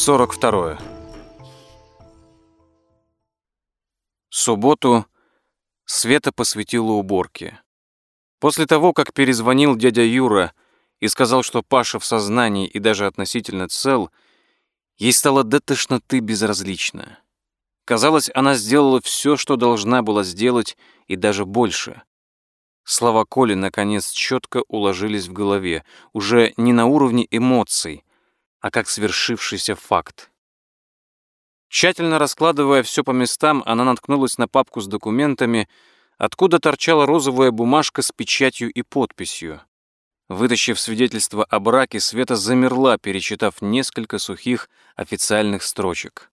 42. Субботу Света посвятила уборке. После того, как перезвонил дядя Юра и сказал, что Паша в сознании и даже относительно цел, ей стало до тошноты безразлично. Казалось, она сделала все, что должна была сделать, и даже больше. Слова Коли, наконец, четко уложились в голове, уже не на уровне эмоций, а как свершившийся факт. Тщательно раскладывая все по местам, она наткнулась на папку с документами, откуда торчала розовая бумажка с печатью и подписью. Вытащив свидетельство о браке, Света замерла, перечитав несколько сухих официальных строчек.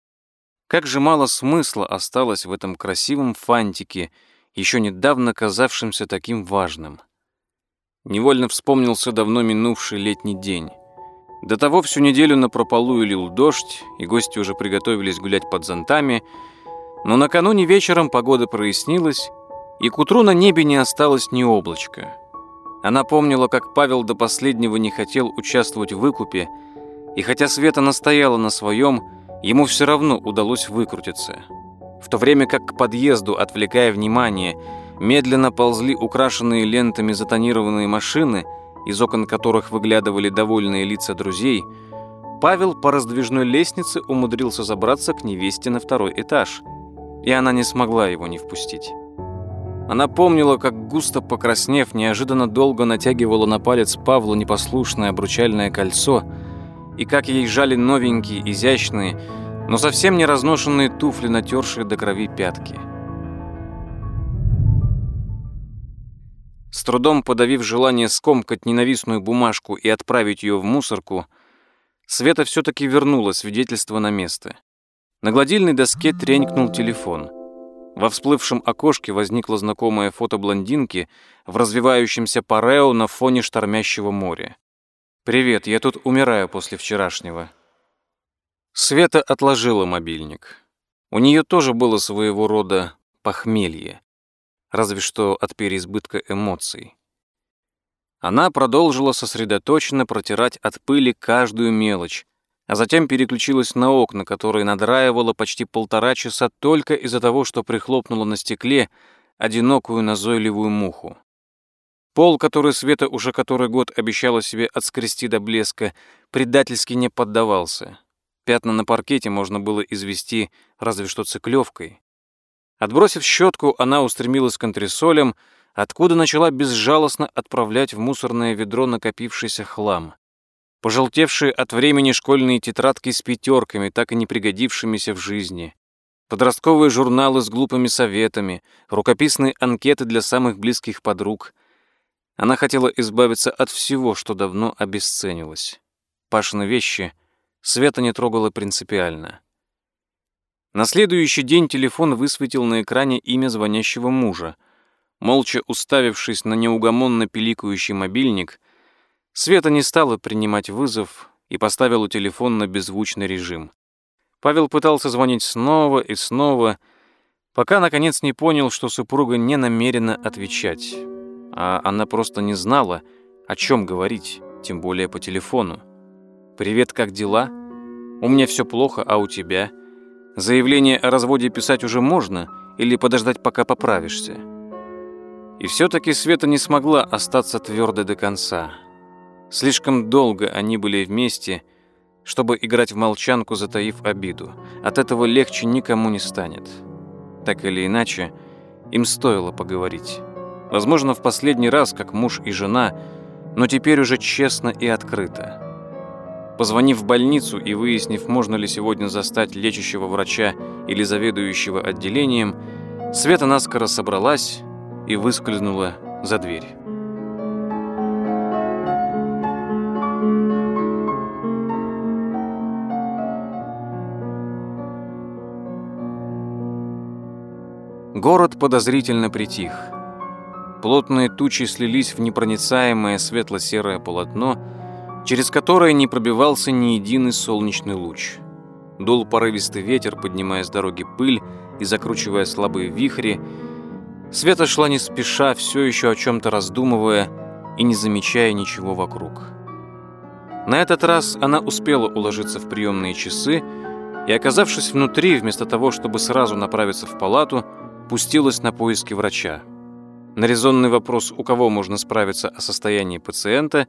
Как же мало смысла осталось в этом красивом фантике, еще недавно казавшемся таким важным. Невольно вспомнился давно минувший летний день. До того всю неделю на прополую лил дождь, и гости уже приготовились гулять под зонтами, но накануне вечером погода прояснилась, и к утру на небе не осталось ни облачка. Она помнила, как Павел до последнего не хотел участвовать в выкупе, и хотя Света настояла на своем, ему все равно удалось выкрутиться. В то время как к подъезду, отвлекая внимание, медленно ползли украшенные лентами затонированные машины – из окон которых выглядывали довольные лица друзей, Павел по раздвижной лестнице умудрился забраться к невесте на второй этаж, и она не смогла его не впустить. Она помнила, как густо покраснев, неожиданно долго натягивала на палец Павла непослушное обручальное кольцо, и как ей жали новенькие, изящные, но совсем не разношенные туфли, натершие до крови пятки. С трудом подавив желание скомкать ненавистную бумажку и отправить ее в мусорку, Света все-таки вернула свидетельство на место. На гладильной доске тренькнул телефон. Во всплывшем окошке возникло знакомое фото блондинки в развивающемся парео на фоне штормящего моря. «Привет, я тут умираю после вчерашнего». Света отложила мобильник. У нее тоже было своего рода похмелье разве что от переизбытка эмоций. Она продолжила сосредоточенно протирать от пыли каждую мелочь, а затем переключилась на окна, которые надраивала почти полтора часа только из-за того, что прихлопнула на стекле одинокую назойливую муху. Пол, который Света уже который год обещала себе отскрести до блеска, предательски не поддавался. Пятна на паркете можно было извести разве что циклевкой. Отбросив щетку, она устремилась к антресолям, откуда начала безжалостно отправлять в мусорное ведро накопившийся хлам. Пожелтевшие от времени школьные тетрадки с пятерками, так и не пригодившимися в жизни. Подростковые журналы с глупыми советами, рукописные анкеты для самых близких подруг. Она хотела избавиться от всего, что давно обесценилось. Пашины вещи Света не трогала принципиально. На следующий день телефон высветил на экране имя звонящего мужа. Молча уставившись на неугомонно пиликающий мобильник, Света не стала принимать вызов и поставила телефон на беззвучный режим. Павел пытался звонить снова и снова, пока, наконец, не понял, что супруга не намерена отвечать. А она просто не знала, о чем говорить, тем более по телефону. «Привет, как дела? У меня все плохо, а у тебя?» Заявление о разводе писать уже можно или подождать, пока поправишься? И все-таки Света не смогла остаться твердой до конца. Слишком долго они были вместе, чтобы играть в молчанку, затаив обиду. От этого легче никому не станет. Так или иначе, им стоило поговорить. Возможно, в последний раз, как муж и жена, но теперь уже честно и открыто. Позвонив в больницу и выяснив, можно ли сегодня застать лечащего врача или заведующего отделением, Света наскоро собралась и выскользнула за дверь. Город подозрительно притих. Плотные тучи слились в непроницаемое светло-серое полотно, через которое не пробивался ни единый солнечный луч. Дул порывистый ветер, поднимая с дороги пыль и закручивая слабые вихри. Света шла не спеша, все еще о чем-то раздумывая и не замечая ничего вокруг. На этот раз она успела уложиться в приемные часы и, оказавшись внутри, вместо того, чтобы сразу направиться в палату, пустилась на поиски врача. На резонный вопрос, у кого можно справиться о состоянии пациента,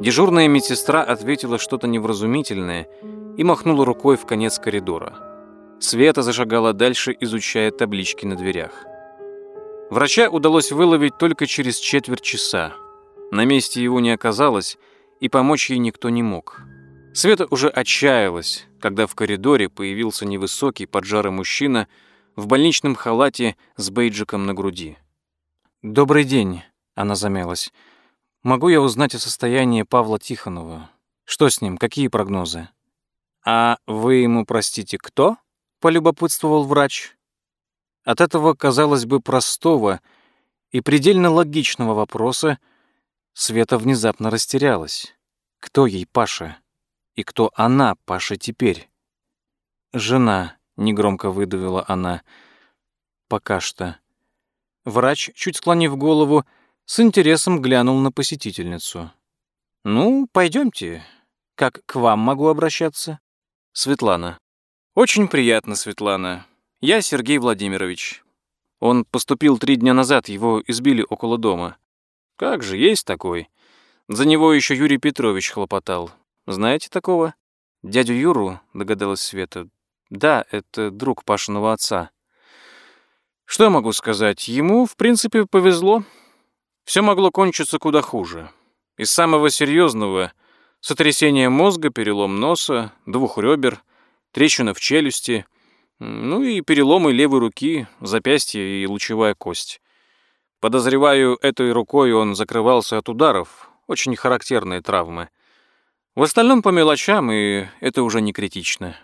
дежурная медсестра ответила что-то невразумительное и махнула рукой в конец коридора. Света зашагала дальше, изучая таблички на дверях. Врача удалось выловить только через четверть часа. На месте его не оказалось, и помочь ей никто не мог. Света уже отчаялась, когда в коридоре появился невысокий поджарый мужчина в больничном халате с бейджиком на груди. «Добрый день», — она замялась. «Могу я узнать о состоянии Павла Тихонова? Что с ним? Какие прогнозы?» «А вы ему, простите, кто?» — полюбопытствовал врач. От этого, казалось бы, простого и предельно логичного вопроса Света внезапно растерялась. Кто ей Паша? И кто она, Паша, теперь? «Жена», — негромко выдавила она. «Пока что». Врач, чуть склонив голову, с интересом глянул на посетительницу. «Ну, пойдемте. Как к вам могу обращаться?» «Светлана». «Очень приятно, Светлана. Я Сергей Владимирович. Он поступил три дня назад, его избили около дома. Как же, есть такой. За него еще Юрий Петрович хлопотал. Знаете такого? Дядю Юру, догадалась Света. Да, это друг Пашиного отца. Что могу сказать? Ему, в принципе, повезло. Все могло кончиться куда хуже. Из самого серьезного — сотрясение мозга, перелом носа, двух ребер, трещина в челюсти, ну и переломы левой руки, запястья и лучевая кость. Подозреваю, этой рукой он закрывался от ударов, очень характерные травмы. В остальном по мелочам, и это уже не критично.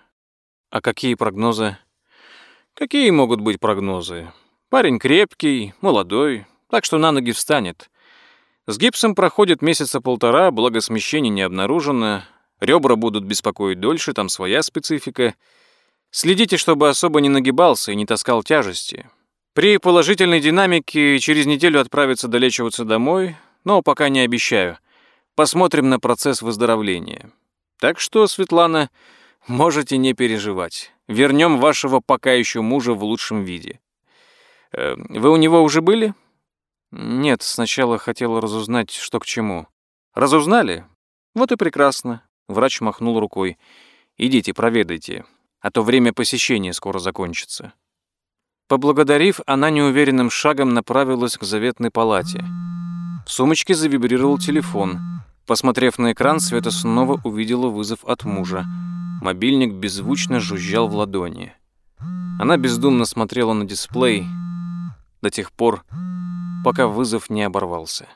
А какие прогнозы? Какие могут быть прогнозы? Парень крепкий, молодой, так что на ноги встанет. С гипсом проходит месяца полтора, благо смещений не обнаружено. Ребра будут беспокоить дольше, там своя специфика. Следите, чтобы особо не нагибался и не таскал тяжести. При положительной динамике через неделю отправиться долечиваться домой, но пока не обещаю. Посмотрим на процесс выздоровления. Так что, Светлана, можете не переживать. Вернем вашего пока еще мужа в лучшем виде. Э, вы у него уже были? Нет, сначала хотела разузнать, что к чему. Разузнали? Вот и прекрасно. Врач махнул рукой. Идите, проведайте, а то время посещения скоро закончится. Поблагодарив, она неуверенным шагом направилась к заветной палате. В сумочке завибрировал телефон. Посмотрев на экран, Света снова увидела вызов от мужа. Мобильник беззвучно жужжал в ладони. Она бездумно смотрела на дисплей до тех пор, пока вызов не оборвался.